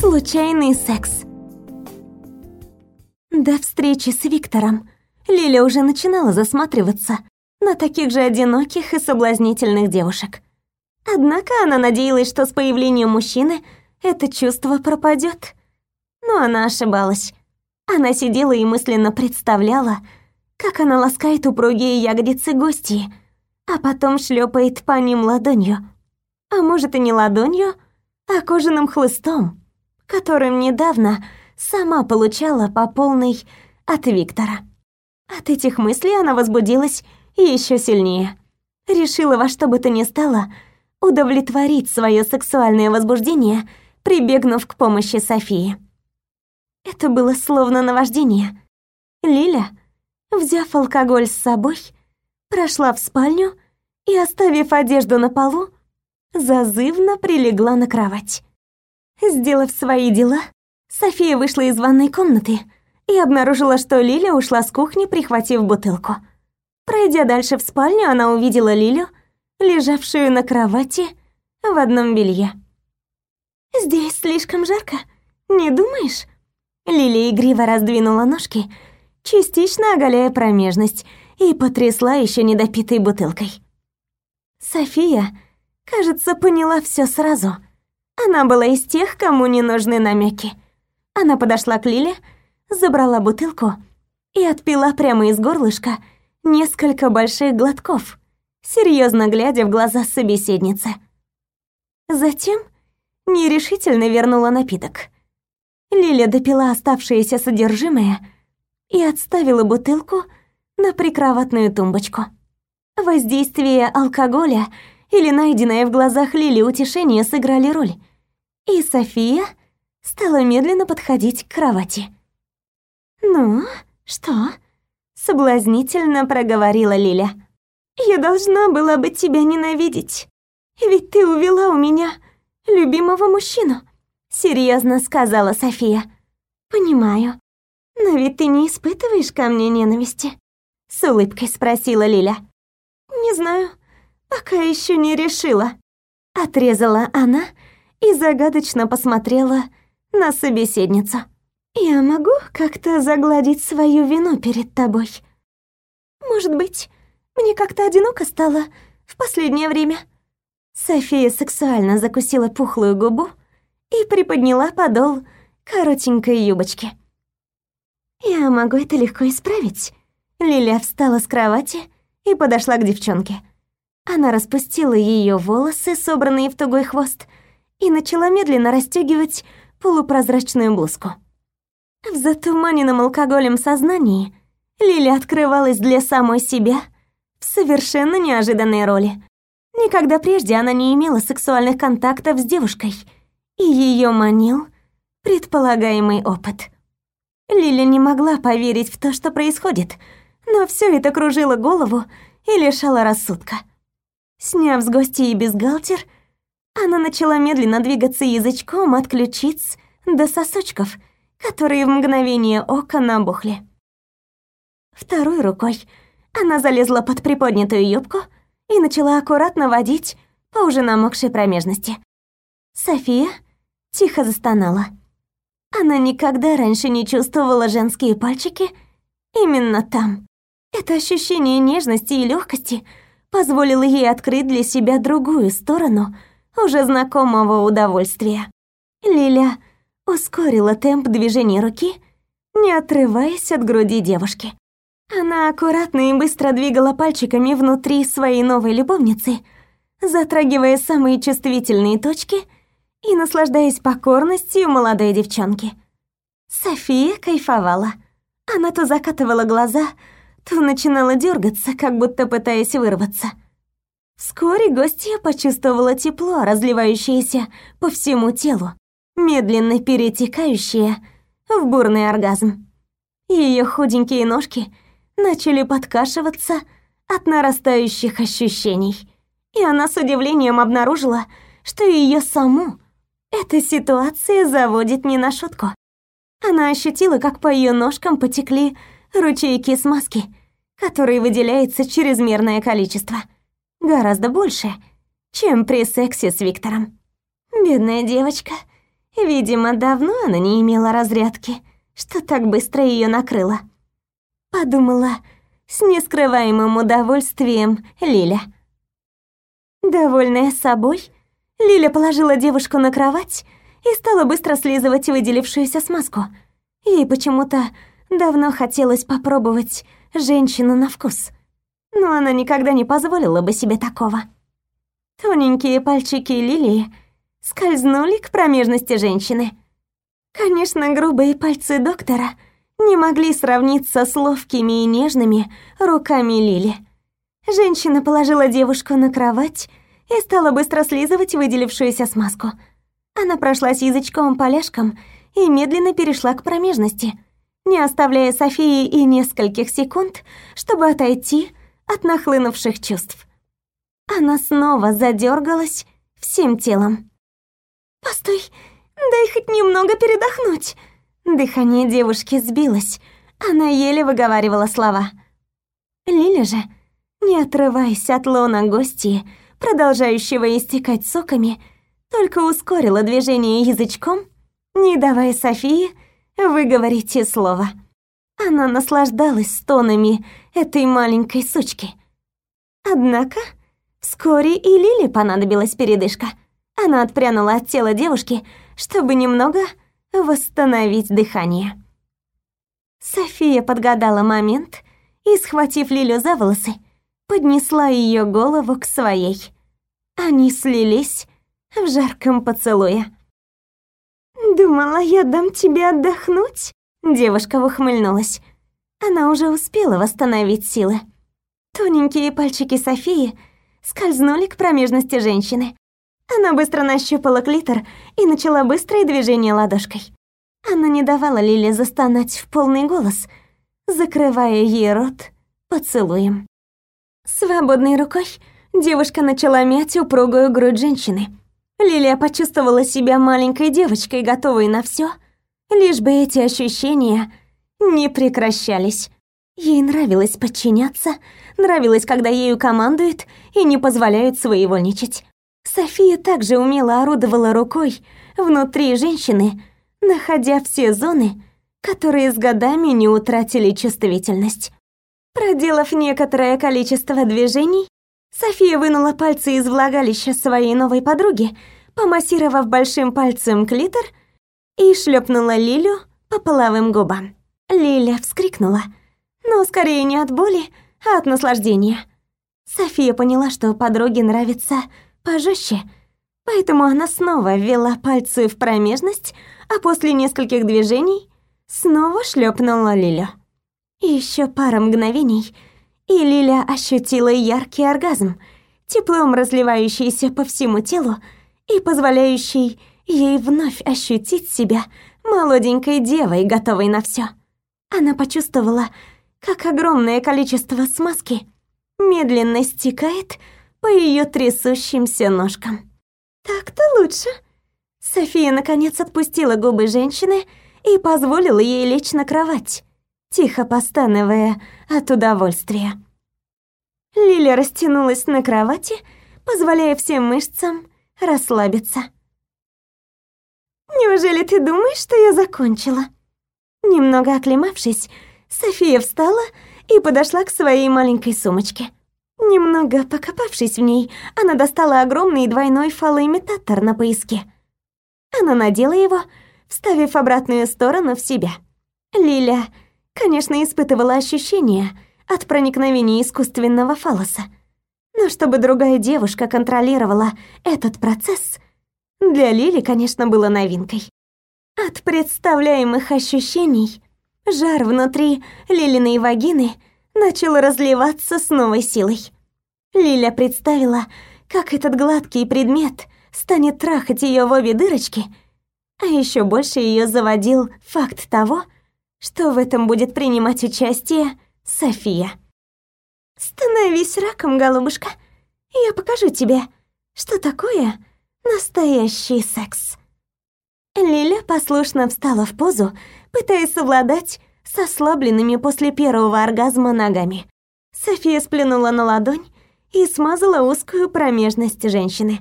Случайный секс. До встречи с Виктором Лиля уже начинала засматриваться на таких же одиноких и соблазнительных девушек. Однако она надеялась, что с появлением мужчины это чувство пропадет. Но она ошибалась. Она сидела и мысленно представляла, как она ласкает упругие ягодицы гостей, а потом шлепает по ним ладонью. А может и не ладонью, а кожаным хлыстом, которым недавно сама получала по полной от Виктора. От этих мыслей она возбудилась еще сильнее. Решила во что бы то ни стало удовлетворить свое сексуальное возбуждение, прибегнув к помощи Софии. Это было словно наваждение. Лиля, взяв алкоголь с собой, прошла в спальню и, оставив одежду на полу, зазывно прилегла на кровать. Сделав свои дела, София вышла из ванной комнаты и обнаружила, что Лиля ушла с кухни, прихватив бутылку. Пройдя дальше в спальню, она увидела Лилю, лежавшую на кровати в одном белье. «Здесь слишком жарко, не думаешь?» Лилия игриво раздвинула ножки, частично оголяя промежность, и потрясла еще недопитой бутылкой. София, кажется, поняла все сразу. Она была из тех, кому не нужны намеки. Она подошла к Лиле, забрала бутылку и отпила прямо из горлышка несколько больших глотков, серьезно глядя в глаза собеседницы. Затем нерешительно вернула напиток. Лиля допила оставшееся содержимое и отставила бутылку на прикроватную тумбочку. Воздействие алкоголя или найденное в глазах Лили утешение сыграли роль, и София стала медленно подходить к кровати. «Ну, что?» — соблазнительно проговорила Лиля. «Я должна была бы тебя ненавидеть, ведь ты увела у меня любимого мужчину», — серьезно сказала София. «Понимаю, но ведь ты не испытываешь ко мне ненависти?» С улыбкой спросила Лиля. «Не знаю, пока еще не решила». Отрезала она и загадочно посмотрела на собеседницу. «Я могу как-то загладить свою вину перед тобой? Может быть, мне как-то одиноко стало в последнее время?» София сексуально закусила пухлую губу и приподняла подол коротенькой юбочки. «Я могу это легко исправить». Лиля встала с кровати и подошла к девчонке. Она распустила ее волосы, собранные в тугой хвост, и начала медленно расстегивать полупрозрачную блузку. В затуманенном алкоголем сознании Лиля открывалась для самой себя в совершенно неожиданной роли. Никогда прежде она не имела сексуальных контактов с девушкой, и ее манил предполагаемый опыт. Лиля не могла поверить в то, что происходит — но все это кружило голову и лишало рассудка. Сняв с гостей бюстгальтер, она начала медленно двигаться язычком от ключиц до сосочков, которые в мгновение ока набухли. Второй рукой она залезла под приподнятую юбку и начала аккуратно водить по уже намокшей промежности. София тихо застонала. Она никогда раньше не чувствовала женские пальчики именно там. Это ощущение нежности и легкости позволило ей открыть для себя другую сторону уже знакомого удовольствия. Лиля ускорила темп движения руки, не отрываясь от груди девушки. Она аккуратно и быстро двигала пальчиками внутри своей новой любовницы, затрагивая самые чувствительные точки и наслаждаясь покорностью молодой девчонки. София кайфовала. Она то закатывала глаза, то начинала дергаться, как будто пытаясь вырваться. Вскоре гостья почувствовала тепло, разливающееся по всему телу, медленно перетекающее в бурный оргазм. Ее худенькие ножки начали подкашиваться от нарастающих ощущений, и она с удивлением обнаружила, что ее саму эта ситуация заводит не на шутку. Она ощутила, как по ее ножкам потекли ручейки смазки, которой выделяется чрезмерное количество. Гораздо больше, чем при сексе с Виктором. Бедная девочка Видимо, давно она не имела разрядки, что так быстро ее накрыло. Подумала с нескрываемым удовольствием Лиля. Довольная собой, Лиля положила девушку на кровать и стала быстро слизывать выделившуюся смазку. Ей почему-то давно хотелось попробовать женщину на вкус. Но она никогда не позволила бы себе такого. Тоненькие пальчики Лилии скользнули к промежности женщины. Конечно, грубые пальцы доктора не могли сравниться с ловкими и нежными руками Лили. Женщина положила девушку на кровать и стала быстро слизывать выделившуюся смазку. Она прошлась язычком по ляжкам и медленно перешла к промежности, не оставляя Софии и нескольких секунд, чтобы отойти от нахлынувших чувств. Она снова задергалась всем телом. «Постой, дай хоть немного передохнуть!» Дыхание девушки сбилось, она еле выговаривала слова. Лиля же, не отрываясь от лона гостья, продолжающего истекать соками, только ускорила движение язычком, не давая Софии выговорить и слова. Она наслаждалась стонами этой маленькой сучки. Однако вскоре и Лиле понадобилась передышка. Она отпрянула от тела девушки, чтобы немного восстановить дыхание. София подгадала момент и, схватив Лилю за волосы, поднесла ее голову к своей. Они слились в жарком поцелуе. «Думала, я дам тебе отдохнуть?» Девушка ухмыльнулась. Она уже успела восстановить силы. Тоненькие пальчики Софии скользнули к промежности женщины. Она быстро нащупала клитор и начала быстрое движение ладошкой. Она не давала Лиле застонать в полный голос, закрывая ей рот поцелуем. Свободной рукой девушка начала мять упругую грудь женщины. Лилия почувствовала себя маленькой девочкой, готовой на все, лишь бы эти ощущения не прекращались. Ей нравилось подчиняться, нравилось, когда ею командуют и не позволяют своевольничать. София также умело орудовала рукой внутри женщины, находя все зоны, которые с годами не утратили чувствительность. Проделав некоторое количество движений, София вынула пальцы из влагалища своей новой подруги, помассировав большим пальцем клитор и шлепнула Лилю по половым губам. Лиля вскрикнула, но скорее не от боли, а от наслаждения. София поняла, что подруге нравится пожестче, поэтому она снова ввела пальцы в промежность, а после нескольких движений снова шлепнула Лилю. Еще пара мгновений, и Лиля ощутила яркий оргазм, теплом разливающийся по всему телу и позволяющий ей вновь ощутить себя молоденькой девой, готовой на все. Она почувствовала, как огромное количество смазки медленно стекает по ее трясущимся ножкам. «Так-то лучше». София наконец отпустила губы женщины и позволила ей лечь на кровать, тихо постановая от удовольствия. Лиля растянулась на кровати, позволяя всем мышцам расслабиться. «Неужели ты думаешь, что я закончила?» Немного оклемавшись, София встала и подошла к своей маленькой сумочке. Немного покопавшись в ней, она достала огромный двойной фалоимитатор на пояске. Она надела его, вставив обратную сторону в себя. Лиля конечно, испытывала ощущения от проникновения искусственного фалоса. Но чтобы другая девушка контролировала этот процесс, для Лили, конечно, было новинкой. От представляемых ощущений жар внутри Лилиной вагины начал разливаться с новой силой. Лиля представила, как этот гладкий предмет станет трахать ее в обе дырочки, а еще больше ее заводил факт того, что в этом будет принимать участие София. «Становись раком, голубушка, я покажу тебе, что такое настоящий секс». Лиля послушно встала в позу, пытаясь совладать с ослабленными после первого оргазма ногами. София сплюнула на ладонь и смазала узкую промежность женщины.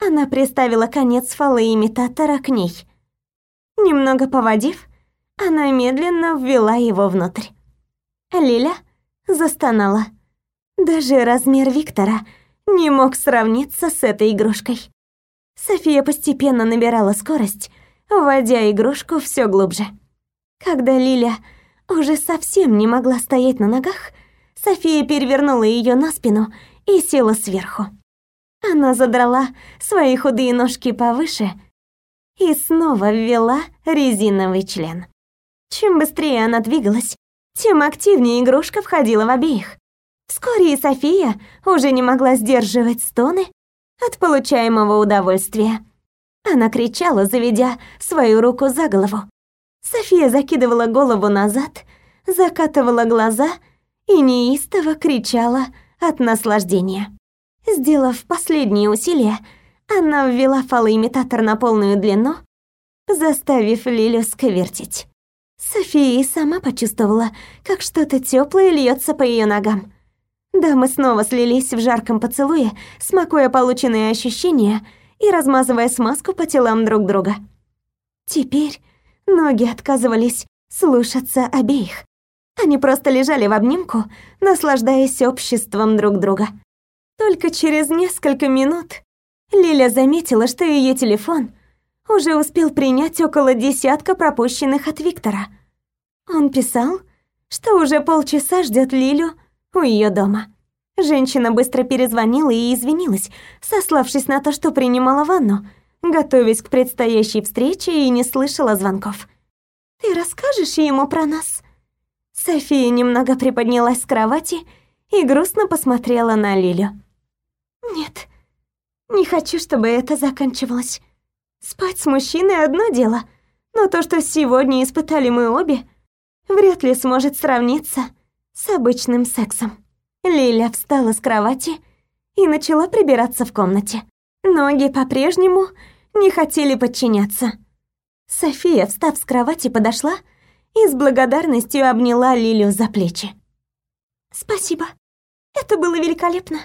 Она приставила конец фалоимитатора к ней. Немного поводив, она медленно ввела его внутрь. Лиля застонала. Даже размер Виктора не мог сравниться с этой игрушкой. София постепенно набирала скорость, вводя игрушку все глубже. Когда Лиля уже совсем не могла стоять на ногах, София перевернула ее на спину и села сверху. Она задрала свои худые ножки повыше и снова ввела резиновый член. Чем быстрее она двигалась, тем активнее игрушка входила в обеих. Вскоре и София уже не могла сдерживать стоны от получаемого удовольствия. Она кричала, заведя свою руку за голову. София закидывала голову назад, закатывала глаза и неистово кричала от наслаждения. Сделав последние усилия, она ввела фалоимитатор на полную длину, заставив Лилю сквертить. София и сама почувствовала, как что-то теплое льется по ее ногам. Дамы снова слились в жарком поцелуе, смакуя полученные ощущения и размазывая смазку по телам друг друга. Теперь ноги отказывались слушаться обеих. Они просто лежали в обнимку, наслаждаясь обществом друг друга. Только через несколько минут Лиля заметила, что ее телефон уже успел принять около десятка пропущенных от Виктора. Он писал, что уже полчаса ждет Лилю у ее дома. Женщина быстро перезвонила и извинилась, сославшись на то, что принимала ванну, готовясь к предстоящей встрече и не слышала звонков. «Ты расскажешь ему про нас?» София немного приподнялась с кровати и грустно посмотрела на Лилю. «Нет, не хочу, чтобы это заканчивалось. Спать с мужчиной одно дело, но то, что сегодня испытали мы обе, вряд ли сможет сравниться с обычным сексом. Лиля встала с кровати и начала прибираться в комнате. Ноги по-прежнему не хотели подчиняться. София, встав с кровати, подошла и с благодарностью обняла Лилю за плечи. «Спасибо. Это было великолепно.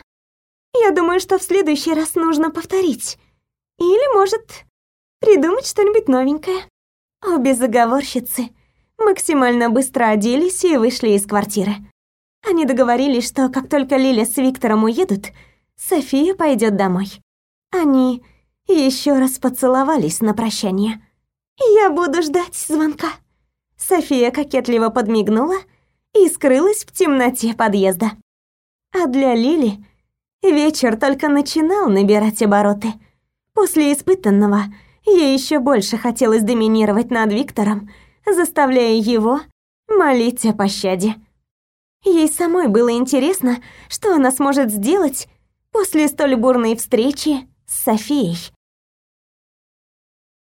Я думаю, что в следующий раз нужно повторить. Или, может, придумать что-нибудь новенькое. Обе заговорщицы максимально быстро оделись и вышли из квартиры. Они договорились, что как только Лиля с Виктором уедут, София пойдет домой. Они еще раз поцеловались на прощание. «Я буду ждать звонка». София кокетливо подмигнула и скрылась в темноте подъезда. А для Лили вечер только начинал набирать обороты. После испытанного Ей еще больше хотелось доминировать над Виктором, заставляя его молить о пощаде. Ей самой было интересно, что она сможет сделать после столь бурной встречи с Софией.